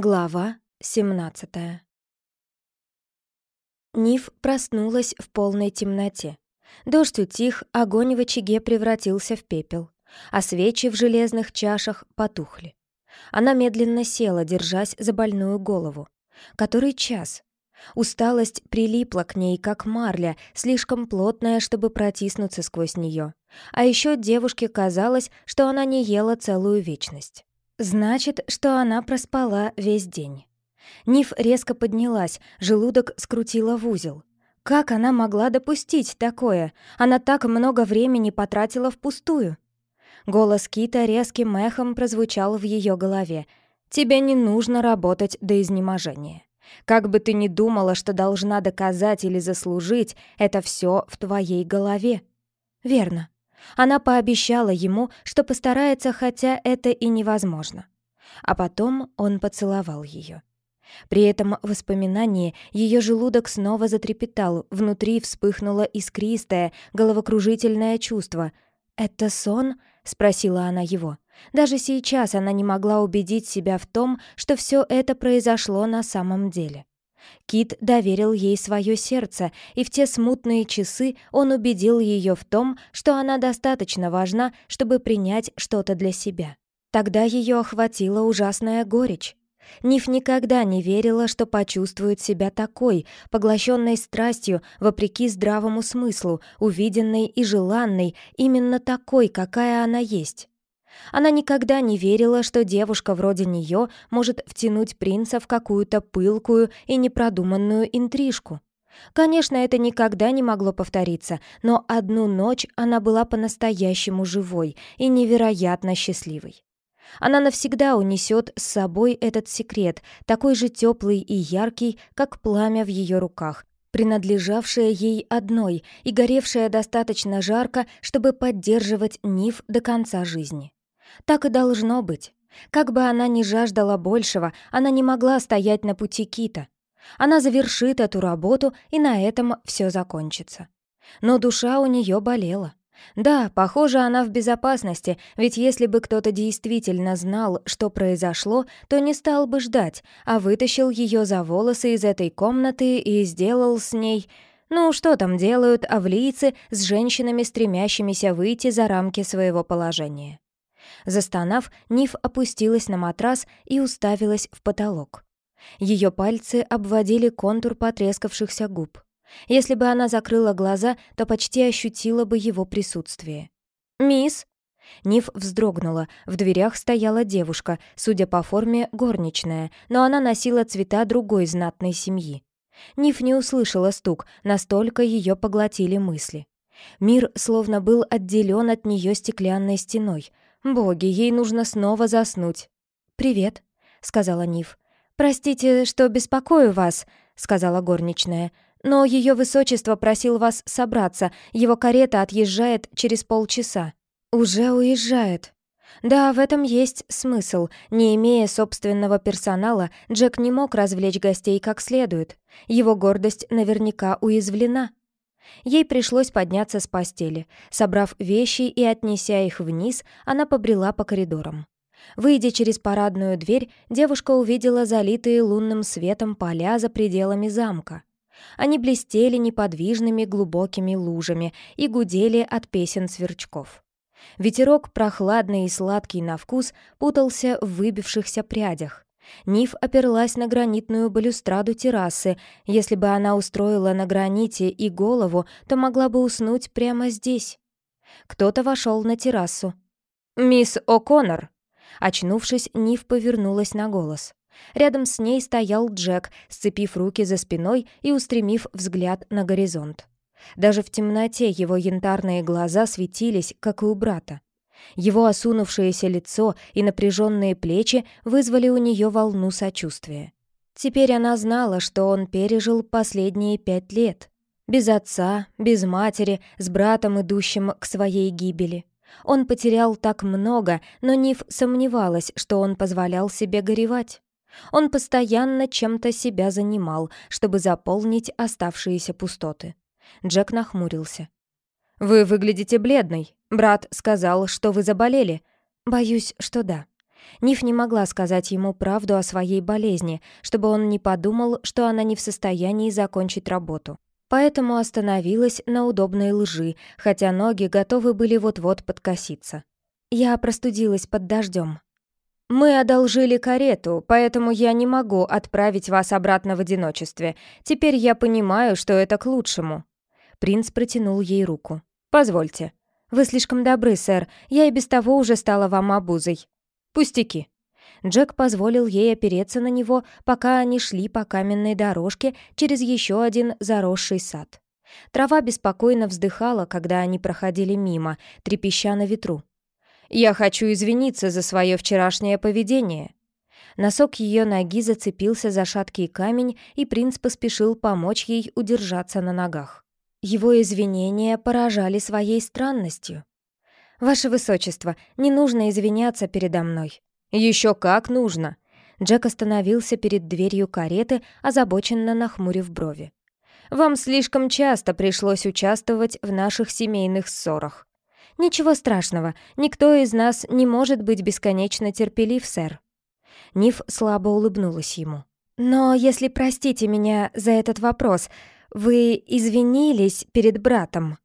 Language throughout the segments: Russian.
Глава 17 Ниф проснулась в полной темноте. Дождь утих, огонь в очаге превратился в пепел, а свечи в железных чашах потухли. Она медленно села, держась за больную голову. Который час? Усталость прилипла к ней, как марля, слишком плотная, чтобы протиснуться сквозь нее. А еще девушке казалось, что она не ела целую вечность. Значит, что она проспала весь день. Ниф резко поднялась, желудок скрутила в узел. Как она могла допустить такое? Она так много времени потратила впустую. Голос Кита резким эхом прозвучал в ее голове. «Тебе не нужно работать до изнеможения. Как бы ты ни думала, что должна доказать или заслужить, это все в твоей голове». «Верно», она пообещала ему, что постарается, хотя это и невозможно. А потом он поцеловал ее. При этом воспоминании ее желудок снова затрепетал, внутри вспыхнуло искристое, головокружительное чувство. «Это сон?» — спросила она его. Даже сейчас она не могла убедить себя в том, что все это произошло на самом деле. Кит доверил ей свое сердце, и в те смутные часы он убедил ее в том, что она достаточно важна, чтобы принять что-то для себя. Тогда ее охватила ужасная горечь. Ниф никогда не верила, что почувствует себя такой, поглощенной страстью, вопреки здравому смыслу, увиденной и желанной, именно такой, какая она есть. Она никогда не верила, что девушка вроде нее может втянуть принца в какую-то пылкую и непродуманную интрижку. Конечно, это никогда не могло повториться, но одну ночь она была по-настоящему живой и невероятно счастливой. Она навсегда унесет с собой этот секрет, такой же теплый и яркий, как пламя в ее руках, принадлежавшее ей одной и горевшее достаточно жарко, чтобы поддерживать Ниф до конца жизни. Так и должно быть. Как бы она ни жаждала большего, она не могла стоять на пути Кита. Она завершит эту работу, и на этом все закончится. Но душа у нее болела. Да, похоже, она в безопасности, ведь если бы кто-то действительно знал, что произошло, то не стал бы ждать, а вытащил ее за волосы из этой комнаты и сделал с ней... Ну, что там делают авлийцы с женщинами, стремящимися выйти за рамки своего положения? Застонав, Ниф опустилась на матрас и уставилась в потолок. Ее пальцы обводили контур потрескавшихся губ. Если бы она закрыла глаза, то почти ощутила бы его присутствие. «Мисс!» Ниф вздрогнула. В дверях стояла девушка, судя по форме, горничная, но она носила цвета другой знатной семьи. Ниф не услышала стук, настолько ее поглотили мысли. Мир словно был отделен от нее стеклянной стеной. Боги, ей нужно снова заснуть. «Привет», — сказала Ниф. «Простите, что беспокою вас», — сказала горничная. «Но ее высочество просил вас собраться. Его карета отъезжает через полчаса». «Уже уезжает», да, в этом есть смысл. Не имея собственного персонала, Джек не мог развлечь гостей как следует. Его гордость наверняка уязвлена. Ей пришлось подняться с постели. Собрав вещи и отнеся их вниз, она побрела по коридорам. Выйдя через парадную дверь, девушка увидела залитые лунным светом поля за пределами замка. Они блестели неподвижными глубокими лужами и гудели от песен сверчков. Ветерок, прохладный и сладкий на вкус, путался в выбившихся прядях. Ниф оперлась на гранитную балюстраду террасы. Если бы она устроила на граните и голову, то могла бы уснуть прямо здесь. Кто-то вошел на террасу. «Мисс О'Коннор!» Очнувшись, Ниф повернулась на голос. Рядом с ней стоял Джек, сцепив руки за спиной и устремив взгляд на горизонт. Даже в темноте его янтарные глаза светились, как и у брата. Его осунувшееся лицо и напряженные плечи вызвали у нее волну сочувствия. Теперь она знала, что он пережил последние пять лет. Без отца, без матери, с братом, идущим к своей гибели. Он потерял так много, но Ниф сомневалась, что он позволял себе горевать. Он постоянно чем-то себя занимал, чтобы заполнить оставшиеся пустоты. Джек нахмурился. «Вы выглядите бледной. Брат сказал, что вы заболели». «Боюсь, что да». Ниф не могла сказать ему правду о своей болезни, чтобы он не подумал, что она не в состоянии закончить работу. Поэтому остановилась на удобной лжи, хотя ноги готовы были вот-вот подкоситься. Я простудилась под дождем. «Мы одолжили карету, поэтому я не могу отправить вас обратно в одиночестве. Теперь я понимаю, что это к лучшему». Принц протянул ей руку. «Позвольте». «Вы слишком добры, сэр. Я и без того уже стала вам обузой». «Пустяки». Джек позволил ей опереться на него, пока они шли по каменной дорожке через еще один заросший сад. Трава беспокойно вздыхала, когда они проходили мимо, трепеща на ветру. «Я хочу извиниться за свое вчерашнее поведение». Носок ее ноги зацепился за шаткий камень, и принц поспешил помочь ей удержаться на ногах. Его извинения поражали своей странностью. «Ваше Высочество, не нужно извиняться передо мной». «Еще как нужно!» Джек остановился перед дверью кареты, озабоченно нахмурив брови. «Вам слишком часто пришлось участвовать в наших семейных ссорах. «Ничего страшного, никто из нас не может быть бесконечно терпелив, сэр». Ниф слабо улыбнулась ему. «Но если простите меня за этот вопрос, вы извинились перед братом?»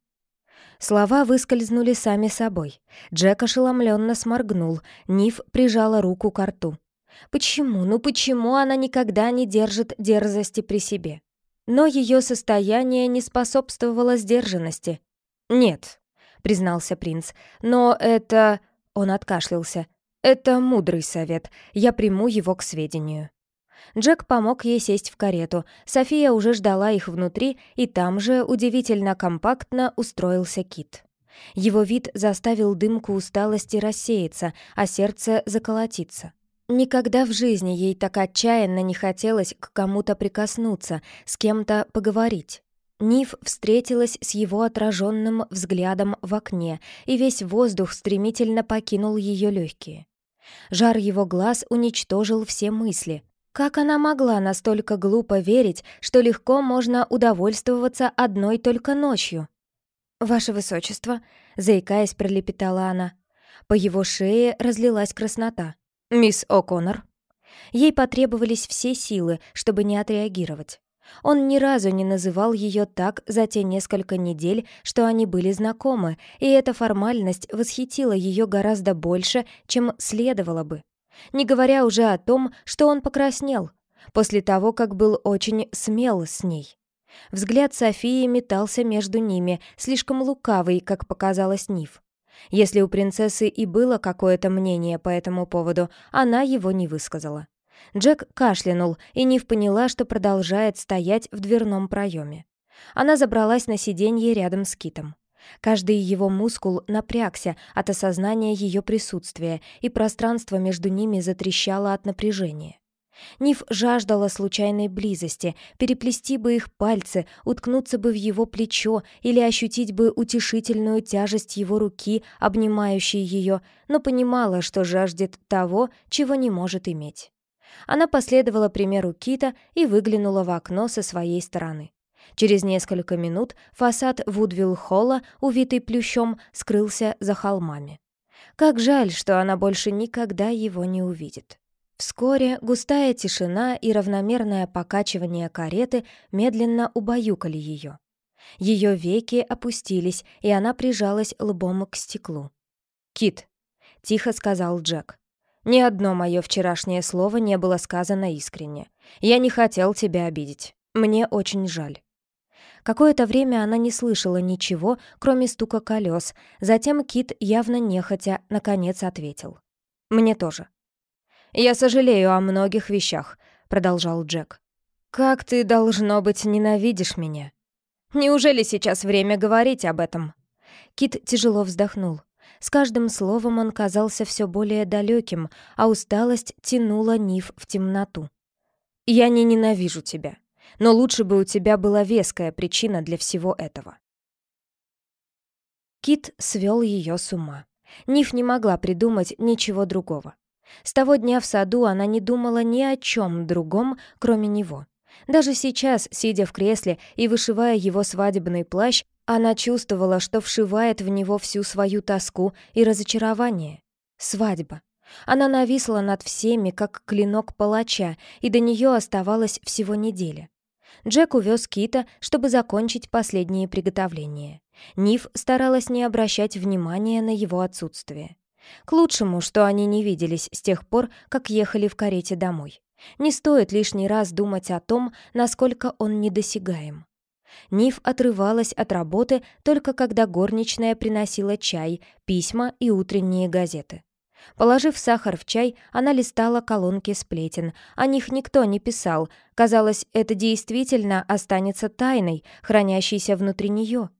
Слова выскользнули сами собой. Джек ошеломленно сморгнул, Ниф прижала руку к рту. Почему, ну почему она никогда не держит дерзости при себе? Но ее состояние не способствовало сдержанности. «Нет», признался принц. «Но это...» — он откашлялся. «Это мудрый совет. Я приму его к сведению». Джек помог ей сесть в карету. София уже ждала их внутри, и там же удивительно компактно устроился Кит. Его вид заставил дымку усталости рассеяться, а сердце заколотиться. Никогда в жизни ей так отчаянно не хотелось к кому-то прикоснуться, с кем-то поговорить. Ниф встретилась с его отраженным взглядом в окне, и весь воздух стремительно покинул ее легкие. Жар его глаз уничтожил все мысли. Как она могла настолько глупо верить, что легко можно удовольствоваться одной только ночью? «Ваше Высочество», — заикаясь, пролепетала она. По его шее разлилась краснота. «Мисс О'Коннор». Ей потребовались все силы, чтобы не отреагировать. Он ни разу не называл ее так за те несколько недель, что они были знакомы, и эта формальность восхитила ее гораздо больше, чем следовало бы. Не говоря уже о том, что он покраснел, после того, как был очень смел с ней. Взгляд Софии метался между ними, слишком лукавый, как показалось Нив. Если у принцессы и было какое-то мнение по этому поводу, она его не высказала. Джек кашлянул, и Нив поняла, что продолжает стоять в дверном проеме. Она забралась на сиденье рядом с Китом. Каждый его мускул напрягся от осознания ее присутствия, и пространство между ними затрещало от напряжения. Ниф жаждала случайной близости, переплести бы их пальцы, уткнуться бы в его плечо или ощутить бы утешительную тяжесть его руки, обнимающей ее, но понимала, что жаждет того, чего не может иметь. Она последовала примеру Кита и выглянула в окно со своей стороны. Через несколько минут фасад Вудвилл-холла, увитый плющом, скрылся за холмами. Как жаль, что она больше никогда его не увидит. Вскоре густая тишина и равномерное покачивание кареты медленно убаюкали ее. Ее веки опустились, и она прижалась лбом к стеклу. «Кит», — тихо сказал Джек, ни одно мое вчерашнее слово не было сказано искренне. Я не хотел тебя обидеть. Мне очень жаль». Какое-то время она не слышала ничего, кроме стука колес. Затем Кит, явно нехотя, наконец ответил. «Мне тоже». «Я сожалею о многих вещах», — продолжал Джек. «Как ты, должно быть, ненавидишь меня?» «Неужели сейчас время говорить об этом?» Кит тяжело вздохнул. С каждым словом он казался все более далеким, а усталость тянула Нив в темноту. «Я не ненавижу тебя, но лучше бы у тебя была веская причина для всего этого». Кит свел ее с ума. Ниф не могла придумать ничего другого. С того дня в саду она не думала ни о чем другом, кроме него. Даже сейчас, сидя в кресле и вышивая его свадебный плащ, она чувствовала, что вшивает в него всю свою тоску и разочарование. Свадьба. Она нависла над всеми, как клинок палача, и до нее оставалось всего неделя. Джек увез Кита, чтобы закончить последние приготовления. Ниф старалась не обращать внимания на его отсутствие. К лучшему, что они не виделись с тех пор, как ехали в карете домой. Не стоит лишний раз думать о том, насколько он недосягаем. Ниф отрывалась от работы только когда горничная приносила чай, письма и утренние газеты. Положив сахар в чай, она листала колонки сплетен. О них никто не писал. Казалось, это действительно останется тайной, хранящейся внутри нее.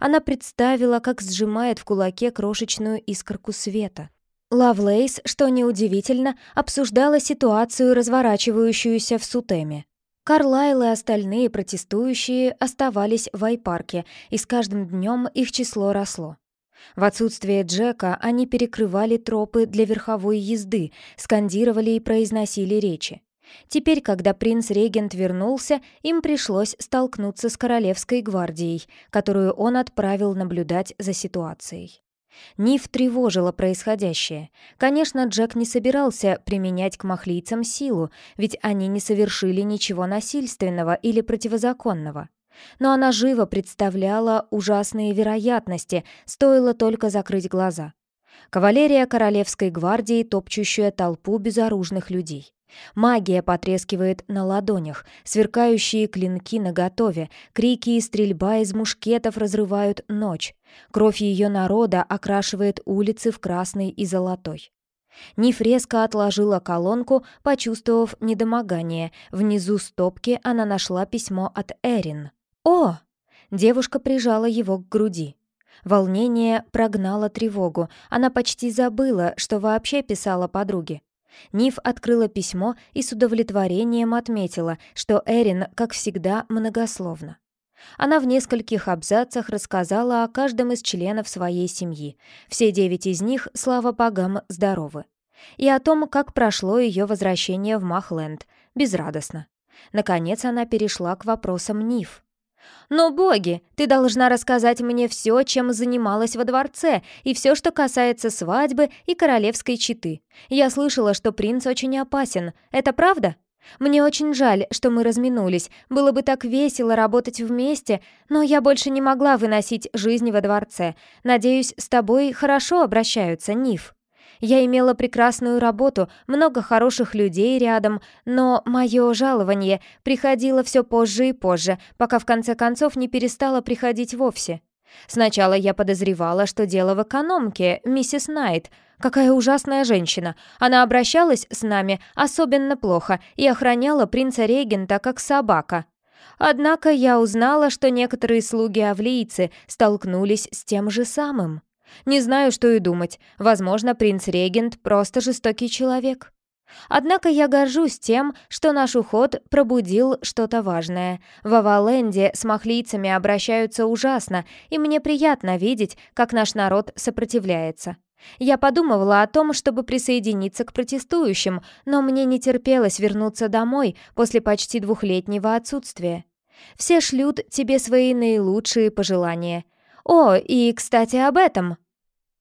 Она представила, как сжимает в кулаке крошечную искорку света. Лавлейс, что неудивительно, обсуждала ситуацию, разворачивающуюся в Сутеме. Карлайл и остальные протестующие оставались в Айпарке, и с каждым днем их число росло. В отсутствие Джека они перекрывали тропы для верховой езды, скандировали и произносили речи. Теперь, когда принц-регент вернулся, им пришлось столкнуться с Королевской гвардией, которую он отправил наблюдать за ситуацией. Ниф тревожило происходящее. Конечно, Джек не собирался применять к махлийцам силу, ведь они не совершили ничего насильственного или противозаконного. Но она живо представляла ужасные вероятности, стоило только закрыть глаза. Кавалерия Королевской гвардии, топчущая толпу безоружных людей. Магия потрескивает на ладонях, сверкающие клинки наготове, крики и стрельба из мушкетов разрывают ночь. Кровь ее народа окрашивает улицы в красный и золотой. Ниф резко отложила колонку, почувствовав недомогание. Внизу стопки она нашла письмо от Эрин. «О!» Девушка прижала его к груди. Волнение прогнало тревогу. Она почти забыла, что вообще писала подруге. Ниф открыла письмо и с удовлетворением отметила, что Эрин, как всегда, многословна. Она в нескольких абзацах рассказала о каждом из членов своей семьи. Все девять из них, слава богам, здоровы. И о том, как прошло ее возвращение в Махленд. Безрадостно. Наконец она перешла к вопросам Ниф. «Но, боги, ты должна рассказать мне все, чем занималась во дворце, и все, что касается свадьбы и королевской четы. Я слышала, что принц очень опасен. Это правда?» «Мне очень жаль, что мы разминулись. Было бы так весело работать вместе, но я больше не могла выносить жизнь во дворце. Надеюсь, с тобой хорошо обращаются, Ниф». Я имела прекрасную работу, много хороших людей рядом, но мое жалование приходило все позже и позже, пока в конце концов не перестало приходить вовсе. Сначала я подозревала, что дело в экономке, миссис Найт. Какая ужасная женщина. Она обращалась с нами особенно плохо и охраняла принца-регента как собака. Однако я узнала, что некоторые слуги-авлийцы столкнулись с тем же самым. Не знаю, что и думать. Возможно, принц-регент просто жестокий человек. Однако я горжусь тем, что наш уход пробудил что-то важное. В Аваленде с махлийцами обращаются ужасно, и мне приятно видеть, как наш народ сопротивляется. Я подумывала о том, чтобы присоединиться к протестующим, но мне не терпелось вернуться домой после почти двухлетнего отсутствия. Все шлют тебе свои наилучшие пожелания — «О, и, кстати, об этом!»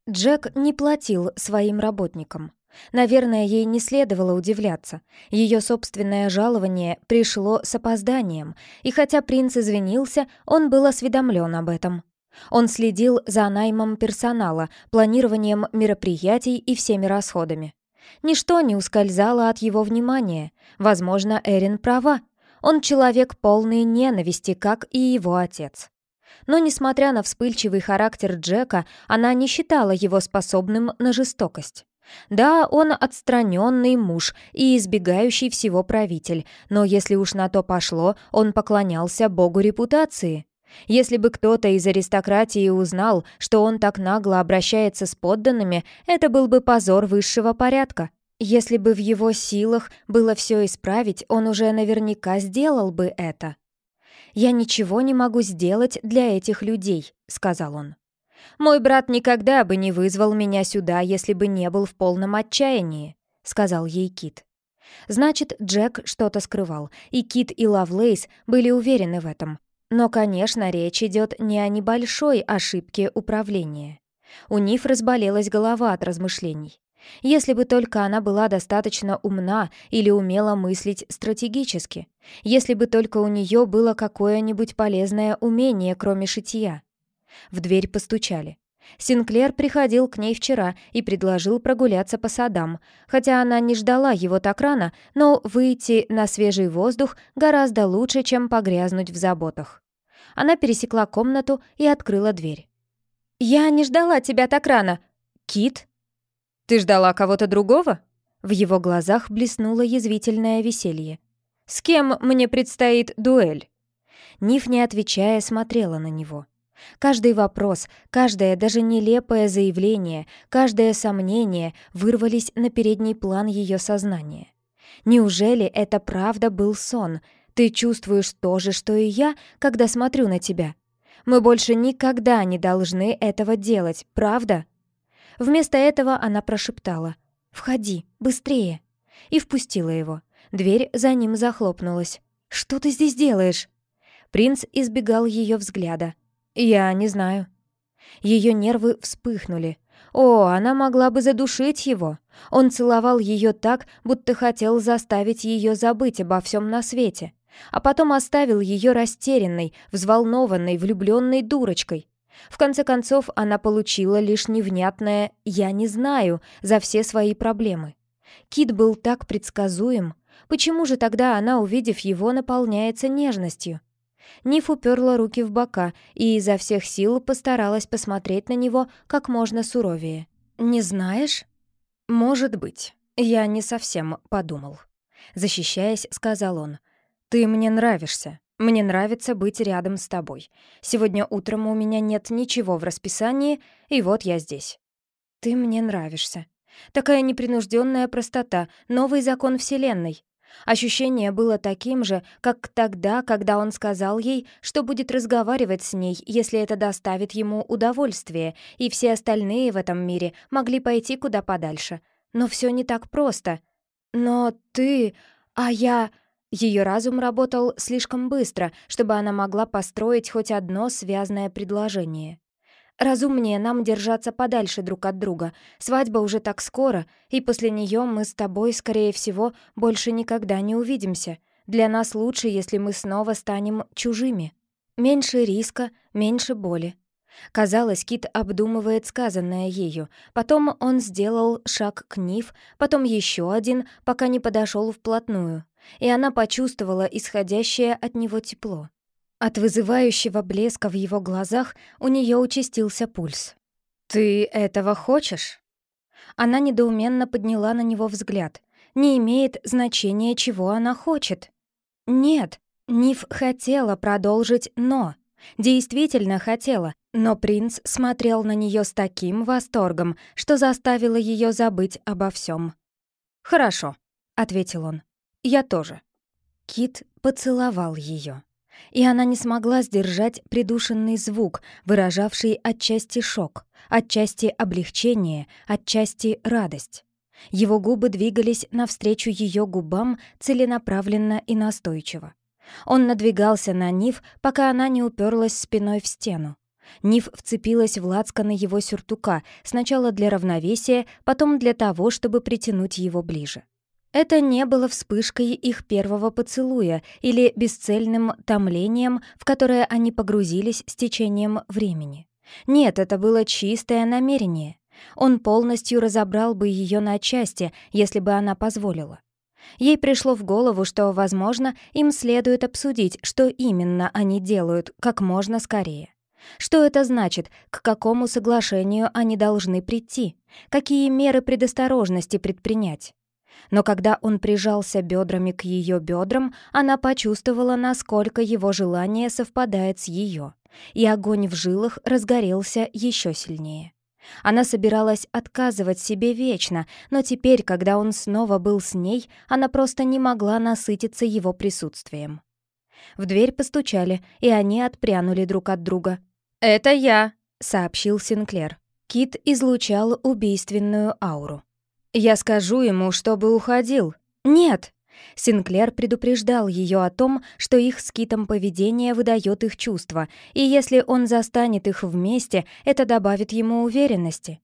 Джек не платил своим работникам. Наверное, ей не следовало удивляться. Ее собственное жалование пришло с опозданием, и хотя принц извинился, он был осведомлен об этом. Он следил за наймом персонала, планированием мероприятий и всеми расходами. Ничто не ускользало от его внимания. Возможно, Эрин права. Он человек полный ненависти, как и его отец. Но, несмотря на вспыльчивый характер Джека, она не считала его способным на жестокость. Да, он отстраненный муж и избегающий всего правитель, но если уж на то пошло, он поклонялся богу репутации. Если бы кто-то из аристократии узнал, что он так нагло обращается с подданными, это был бы позор высшего порядка. Если бы в его силах было все исправить, он уже наверняка сделал бы это. «Я ничего не могу сделать для этих людей», — сказал он. «Мой брат никогда бы не вызвал меня сюда, если бы не был в полном отчаянии», — сказал ей Кит. Значит, Джек что-то скрывал, и Кит и Лавлейс были уверены в этом. Но, конечно, речь идет не о небольшой ошибке управления. У Ниф разболелась голова от размышлений. Если бы только она была достаточно умна или умела мыслить стратегически. Если бы только у нее было какое-нибудь полезное умение, кроме шитья. В дверь постучали. Синклер приходил к ней вчера и предложил прогуляться по садам, хотя она не ждала его так рано, но выйти на свежий воздух гораздо лучше, чем погрязнуть в заботах. Она пересекла комнату и открыла дверь. «Я не ждала тебя так рано. Кит?» «Ты ждала кого-то другого?» В его глазах блеснуло язвительное веселье. «С кем мне предстоит дуэль?» Ниф, не отвечая, смотрела на него. Каждый вопрос, каждое даже нелепое заявление, каждое сомнение вырвались на передний план ее сознания. Неужели это правда был сон? Ты чувствуешь то же, что и я, когда смотрю на тебя? Мы больше никогда не должны этого делать, правда? Вместо этого она прошептала «Входи, быстрее!» и впустила его. Дверь за ним захлопнулась. «Что ты здесь делаешь?» Принц избегал ее взгляда. «Я не знаю». Ее нервы вспыхнули. О, она могла бы задушить его. Он целовал ее так, будто хотел заставить ее забыть обо всем на свете, а потом оставил ее растерянной, взволнованной, влюбленной дурочкой. В конце концов, она получила лишь невнятное «я не знаю» за все свои проблемы. Кит был так предсказуем. Почему же тогда она, увидев его, наполняется нежностью? Ниф уперла руки в бока и изо всех сил постаралась посмотреть на него как можно суровее. «Не знаешь?» «Может быть. Я не совсем подумал». Защищаясь, сказал он. «Ты мне нравишься. Мне нравится быть рядом с тобой. Сегодня утром у меня нет ничего в расписании, и вот я здесь». «Ты мне нравишься». Такая непринужденная простота, новый закон Вселенной. Ощущение было таким же, как тогда, когда он сказал ей, что будет разговаривать с ней, если это доставит ему удовольствие, и все остальные в этом мире могли пойти куда подальше. Но все не так просто. «Но ты... А я...» Ее разум работал слишком быстро, чтобы она могла построить хоть одно связное предложение. Разумнее нам держаться подальше друг от друга. Свадьба уже так скоро, и после нее мы с тобой, скорее всего, больше никогда не увидимся. Для нас лучше, если мы снова станем чужими. Меньше риска, меньше боли. Казалось, Кит обдумывает сказанное ею. Потом он сделал шаг к Нив, потом еще один, пока не подошел вплотную. И она почувствовала исходящее от него тепло. От вызывающего блеска в его глазах у нее участился пульс. «Ты этого хочешь?» Она недоуменно подняла на него взгляд. Не имеет значения, чего она хочет. «Нет», Ниф хотела продолжить «но». Действительно хотела, но принц смотрел на нее с таким восторгом, что заставило ее забыть обо всем. «Хорошо», — ответил он. «Я тоже». Кит поцеловал ее и она не смогла сдержать придушенный звук, выражавший отчасти шок, отчасти облегчение, отчасти радость. Его губы двигались навстречу ее губам целенаправленно и настойчиво. Он надвигался на Нив, пока она не уперлась спиной в стену. Нив вцепилась в лацканы его сюртука, сначала для равновесия, потом для того, чтобы притянуть его ближе. Это не было вспышкой их первого поцелуя или бесцельным томлением, в которое они погрузились с течением времени. Нет, это было чистое намерение. Он полностью разобрал бы ее на части, если бы она позволила. Ей пришло в голову, что, возможно, им следует обсудить, что именно они делают, как можно скорее. Что это значит, к какому соглашению они должны прийти, какие меры предосторожности предпринять но когда он прижался бедрами к ее бедрам, она почувствовала, насколько его желание совпадает с ее, и огонь в жилах разгорелся еще сильнее. Она собиралась отказывать себе вечно, но теперь, когда он снова был с ней, она просто не могла насытиться его присутствием. В дверь постучали, и они отпрянули друг от друга. «Это я», — сообщил Синклер. Кит излучал убийственную ауру. «Я скажу ему, чтобы уходил». «Нет!» Синклер предупреждал ее о том, что их с Китом поведение выдает их чувства, и если он застанет их вместе, это добавит ему уверенности.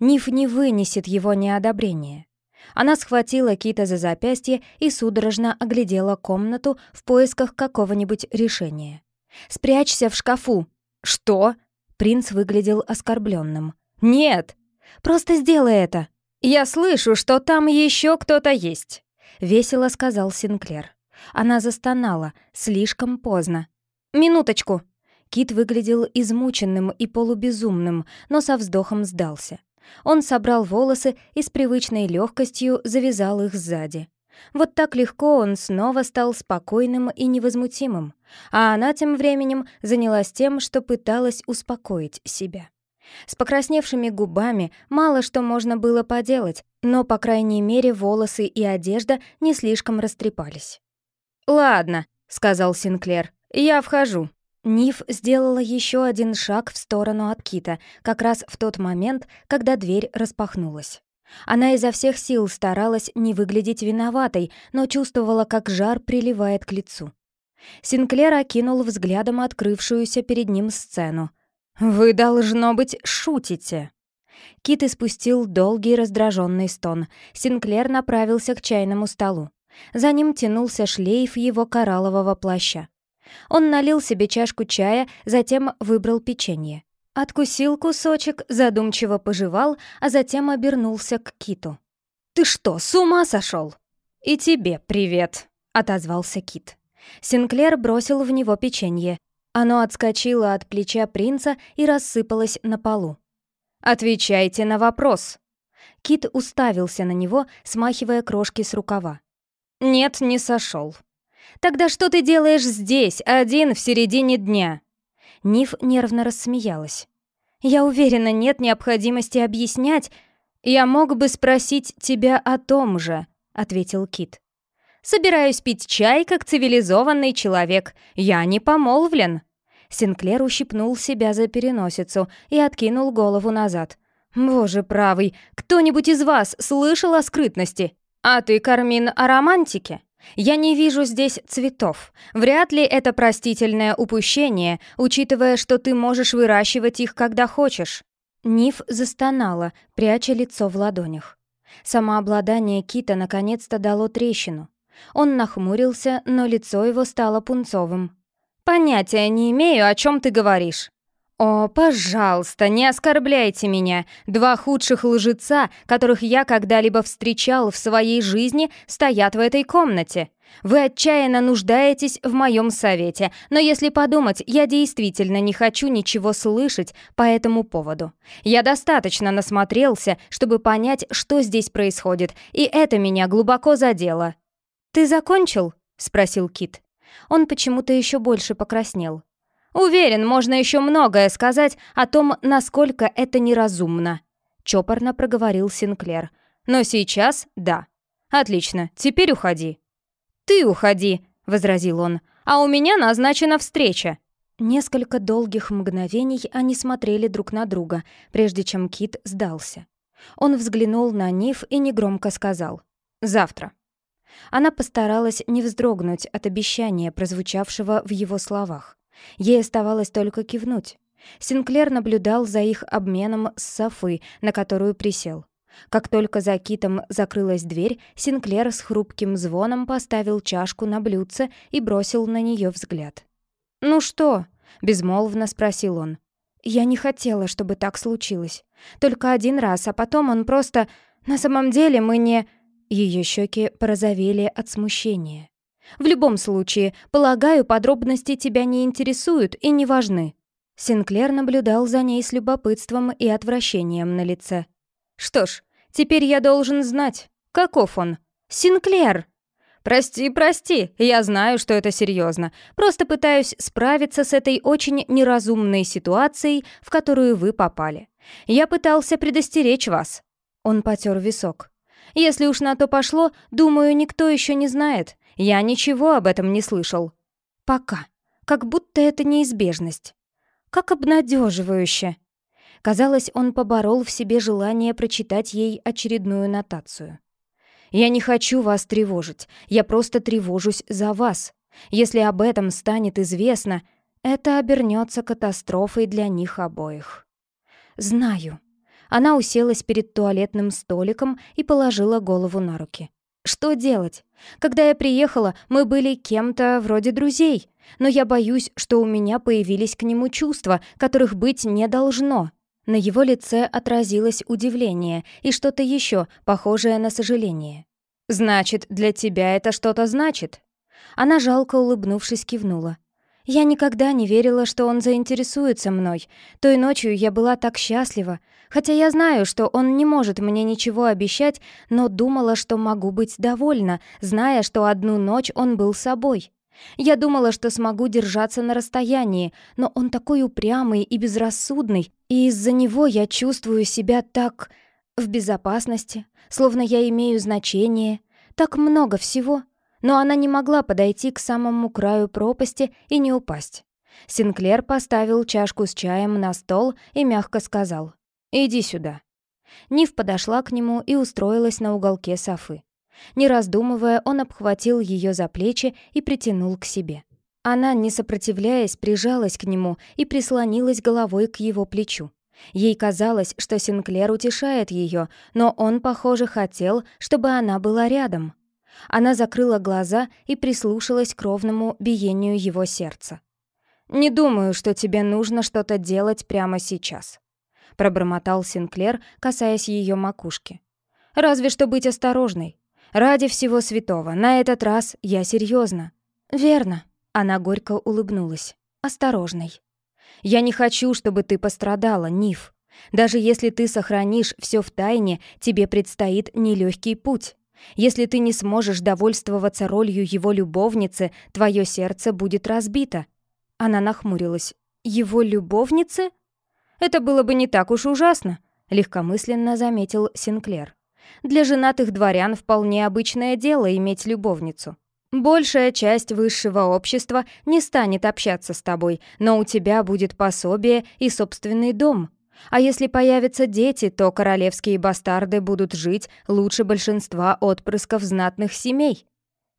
Ниф не вынесет его неодобрения. Она схватила Кита за запястье и судорожно оглядела комнату в поисках какого-нибудь решения. «Спрячься в шкафу!» «Что?» Принц выглядел оскорбленным. «Нет! Просто сделай это!» «Я слышу, что там еще кто-то есть!» Весело сказал Синклер. Она застонала, слишком поздно. «Минуточку!» Кит выглядел измученным и полубезумным, но со вздохом сдался. Он собрал волосы и с привычной легкостью завязал их сзади. Вот так легко он снова стал спокойным и невозмутимым, а она тем временем занялась тем, что пыталась успокоить себя. С покрасневшими губами мало что можно было поделать, но, по крайней мере, волосы и одежда не слишком растрепались. «Ладно», — сказал Синклер, — «я вхожу». Ниф сделала еще один шаг в сторону от Кита, как раз в тот момент, когда дверь распахнулась. Она изо всех сил старалась не выглядеть виноватой, но чувствовала, как жар приливает к лицу. Синклер окинул взглядом открывшуюся перед ним сцену. «Вы, должно быть, шутите!» Кит испустил долгий раздраженный стон. Синклер направился к чайному столу. За ним тянулся шлейф его кораллового плаща. Он налил себе чашку чая, затем выбрал печенье. Откусил кусочек, задумчиво пожевал, а затем обернулся к Киту. «Ты что, с ума сошел?» «И тебе привет», — отозвался Кит. Синклер бросил в него печенье. Оно отскочило от плеча принца и рассыпалось на полу. «Отвечайте на вопрос». Кит уставился на него, смахивая крошки с рукава. «Нет, не сошел. Тогда что ты делаешь здесь, один в середине дня?» Ниф нервно рассмеялась. «Я уверена, нет необходимости объяснять. Я мог бы спросить тебя о том же», — ответил Кит. «Собираюсь пить чай, как цивилизованный человек. Я не помолвлен». Синклер ущипнул себя за переносицу и откинул голову назад. «Боже правый, кто-нибудь из вас слышал о скрытности? А ты, Кармин, о романтике?» Я не вижу здесь цветов. Вряд ли это простительное упущение, учитывая, что ты можешь выращивать их, когда хочешь». Ниф застонала, пряча лицо в ладонях. Самообладание Кита наконец-то дало трещину. Он нахмурился, но лицо его стало пунцовым. «Понятия не имею, о чем ты говоришь». «О, пожалуйста, не оскорбляйте меня. Два худших лжеца, которых я когда-либо встречал в своей жизни, стоят в этой комнате. Вы отчаянно нуждаетесь в моем совете, но если подумать, я действительно не хочу ничего слышать по этому поводу. Я достаточно насмотрелся, чтобы понять, что здесь происходит, и это меня глубоко задело». «Ты закончил?» — спросил Кит. Он почему-то еще больше покраснел. Уверен, можно еще многое сказать о том, насколько это неразумно», — чопорно проговорил Синклер. «Но сейчас — да. Отлично, теперь уходи». «Ты уходи», — возразил он, «а у меня назначена встреча». Несколько долгих мгновений они смотрели друг на друга, прежде чем Кит сдался. Он взглянул на Ниф и негромко сказал «Завтра». Она постаралась не вздрогнуть от обещания, прозвучавшего в его словах. Ей оставалось только кивнуть. Синклер наблюдал за их обменом с Софы, на которую присел. Как только за китом закрылась дверь, Синклер с хрупким звоном поставил чашку на блюдце и бросил на нее взгляд. «Ну что?» — безмолвно спросил он. «Я не хотела, чтобы так случилось. Только один раз, а потом он просто... На самом деле мы не...» Ее щеки порозовели от смущения. В любом случае, полагаю, подробности тебя не интересуют и не важны». Синклер наблюдал за ней с любопытством и отвращением на лице. «Что ж, теперь я должен знать, каков он. Синклер!» «Прости, прости, я знаю, что это серьезно. Просто пытаюсь справиться с этой очень неразумной ситуацией, в которую вы попали. Я пытался предостеречь вас». Он потер висок. «Если уж на то пошло, думаю, никто еще не знает. Я ничего об этом не слышал. Пока. Как будто это неизбежность. Как обнадеживающе. Казалось, он поборол в себе желание прочитать ей очередную нотацию. «Я не хочу вас тревожить. Я просто тревожусь за вас. Если об этом станет известно, это обернется катастрофой для них обоих». «Знаю». Она уселась перед туалетным столиком и положила голову на руки. Что делать? Когда я приехала, мы были кем-то вроде друзей, но я боюсь, что у меня появились к нему чувства, которых быть не должно. На его лице отразилось удивление и что-то еще, похожее на сожаление. «Значит, для тебя это что-то значит?» Она жалко улыбнувшись кивнула. Я никогда не верила, что он заинтересуется мной. Той ночью я была так счастлива. Хотя я знаю, что он не может мне ничего обещать, но думала, что могу быть довольна, зная, что одну ночь он был собой. Я думала, что смогу держаться на расстоянии, но он такой упрямый и безрассудный, и из-за него я чувствую себя так... в безопасности, словно я имею значение. Так много всего но она не могла подойти к самому краю пропасти и не упасть. Синклер поставил чашку с чаем на стол и мягко сказал «Иди сюда». Нив подошла к нему и устроилась на уголке Софы. Не раздумывая, он обхватил ее за плечи и притянул к себе. Она, не сопротивляясь, прижалась к нему и прислонилась головой к его плечу. Ей казалось, что Синклер утешает ее, но он, похоже, хотел, чтобы она была рядом. Она закрыла глаза и прислушалась к ровному биению его сердца. «Не думаю, что тебе нужно что-то делать прямо сейчас», — пробормотал Синклер, касаясь ее макушки. «Разве что быть осторожной. Ради всего святого, на этот раз я серьезно. «Верно», — она горько улыбнулась. «Осторожной». «Я не хочу, чтобы ты пострадала, Ниф. Даже если ты сохранишь все в тайне, тебе предстоит нелегкий путь. Если ты не сможешь довольствоваться ролью его любовницы, твое сердце будет разбито». Она нахмурилась. «Его любовницы?» «Это было бы не так уж ужасно», — легкомысленно заметил Синклер. «Для женатых дворян вполне обычное дело иметь любовницу. Большая часть высшего общества не станет общаться с тобой, но у тебя будет пособие и собственный дом. А если появятся дети, то королевские бастарды будут жить лучше большинства отпрысков знатных семей.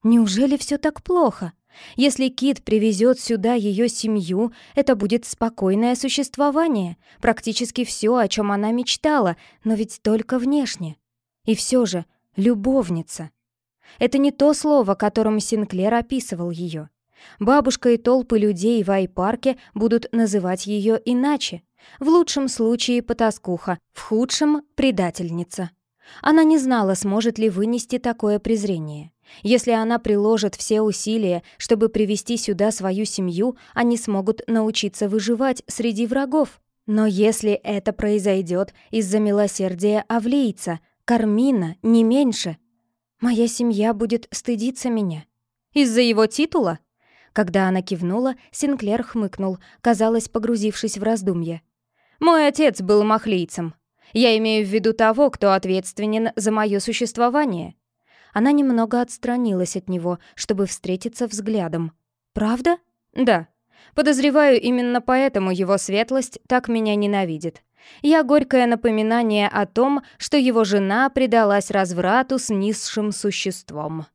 Неужели все так плохо? Если Кит привезет сюда ее семью, это будет спокойное существование, практически все, о чем она мечтала, но ведь только внешне. И все же любовница. Это не то слово, которым Синклер описывал ее. Бабушка и толпы людей в Айпарке будут называть ее иначе. В лучшем случае потаскуха, в худшем — предательница. Она не знала, сможет ли вынести такое презрение. Если она приложит все усилия, чтобы привести сюда свою семью, они смогут научиться выживать среди врагов. Но если это произойдет из-за милосердия Авлейца, Кармина, не меньше, моя семья будет стыдиться меня. Из-за его титула? Когда она кивнула, Синклер хмыкнул, казалось, погрузившись в раздумье. Мой отец был махлийцем. Я имею в виду того, кто ответственен за мое существование». Она немного отстранилась от него, чтобы встретиться взглядом. «Правда?» «Да. Подозреваю, именно поэтому его светлость так меня ненавидит. Я горькое напоминание о том, что его жена предалась разврату с низшим существом».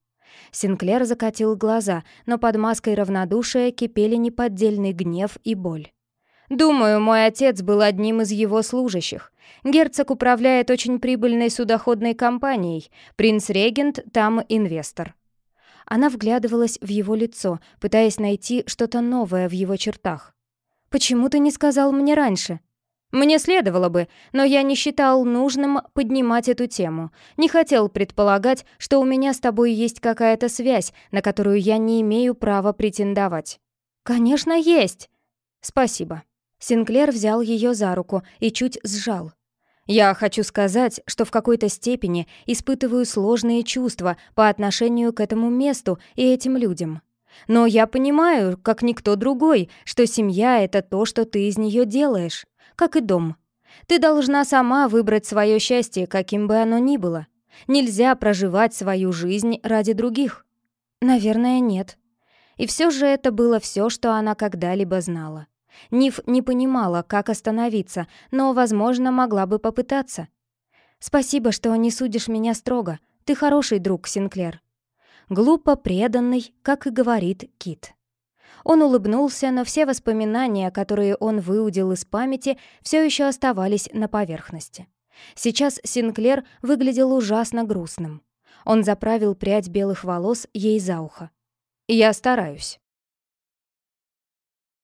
Синклер закатил глаза, но под маской равнодушия кипели неподдельный гнев и боль. Думаю, мой отец был одним из его служащих. Герцог управляет очень прибыльной судоходной компанией. Принц-регент там инвестор. Она вглядывалась в его лицо, пытаясь найти что-то новое в его чертах. «Почему ты не сказал мне раньше?» «Мне следовало бы, но я не считал нужным поднимать эту тему. Не хотел предполагать, что у меня с тобой есть какая-то связь, на которую я не имею права претендовать». «Конечно, есть!» «Спасибо». Синклер взял ее за руку и чуть сжал. «Я хочу сказать, что в какой-то степени испытываю сложные чувства по отношению к этому месту и этим людям. Но я понимаю, как никто другой, что семья — это то, что ты из нее делаешь, как и дом. Ты должна сама выбрать свое счастье, каким бы оно ни было. Нельзя проживать свою жизнь ради других». «Наверное, нет». И все же это было все, что она когда-либо знала. Ниф не понимала, как остановиться, но, возможно, могла бы попытаться. «Спасибо, что не судишь меня строго. Ты хороший друг, Синклер». Глупо преданный, как и говорит Кит. Он улыбнулся, но все воспоминания, которые он выудил из памяти, все еще оставались на поверхности. Сейчас Синклер выглядел ужасно грустным. Он заправил прядь белых волос ей за ухо. «Я стараюсь».